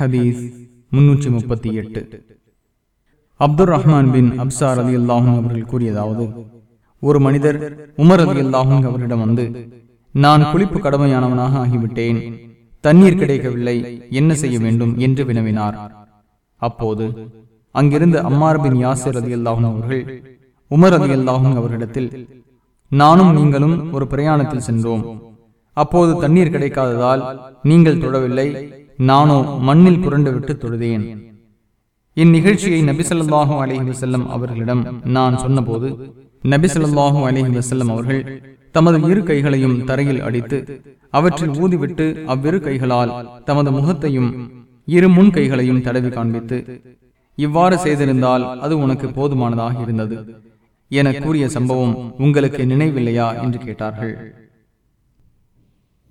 ஹதீஸ் முன்னூற்றி முப்பத்தி எட்டு. அப்துல் ரஹ்மான் பின் அப்சார் அலி அல்லாஹும் அவர்கள் கூறியதாவது ஒரு மனிதர் உமர் அலி அல்லாஹும் அவரிடம் வந்து நான் குளிப்பு கடமையானவனாக ஆகிவிட்டேன் தண்ணீர் கிடைக்கவில்லை என்ன செய்ய வேண்டும்? என்று வினவினார். அப்போது அங்கிருந்து அம்மார் பின் யாசிர் அலி அல்லாஹும் அவர்கள் உமர் அலி அல்லாஹும் அவர்களிடத்தில் நானும் நீங்களும் ஒரு பிரயாணத்தில் சென்றோம். அப்போது தண்ணீர் கிடைக்காததால் நீங்கள் தொடவில்லை நானோ மண்ணில் புரண்டு விட்டு தொழுதேன். இந்நிகழ்ச்சியை நபிசல்லாஹு அலஹி வசல்லம் அவர்களிடம் நான் சொன்னபோது நபிசல்லாஹு அலஹி வசல்லம் அவர்கள் தமது இரு கைகளையும் தரையில் அடித்து அவற்றில் ஊதிவிட்டு அவ்விரு கைகளால் தமது முகத்தையும் இரு முன் கைகளையும் தடவி காண்பித்து இவ்வாறு செய்திருந்தால் அது உனக்கு போதுமானதாக இருந்தது. என கூறிய சம்பவம் உங்களுக்கு நினைவில்லையா? என்று கேட்டார்கள்.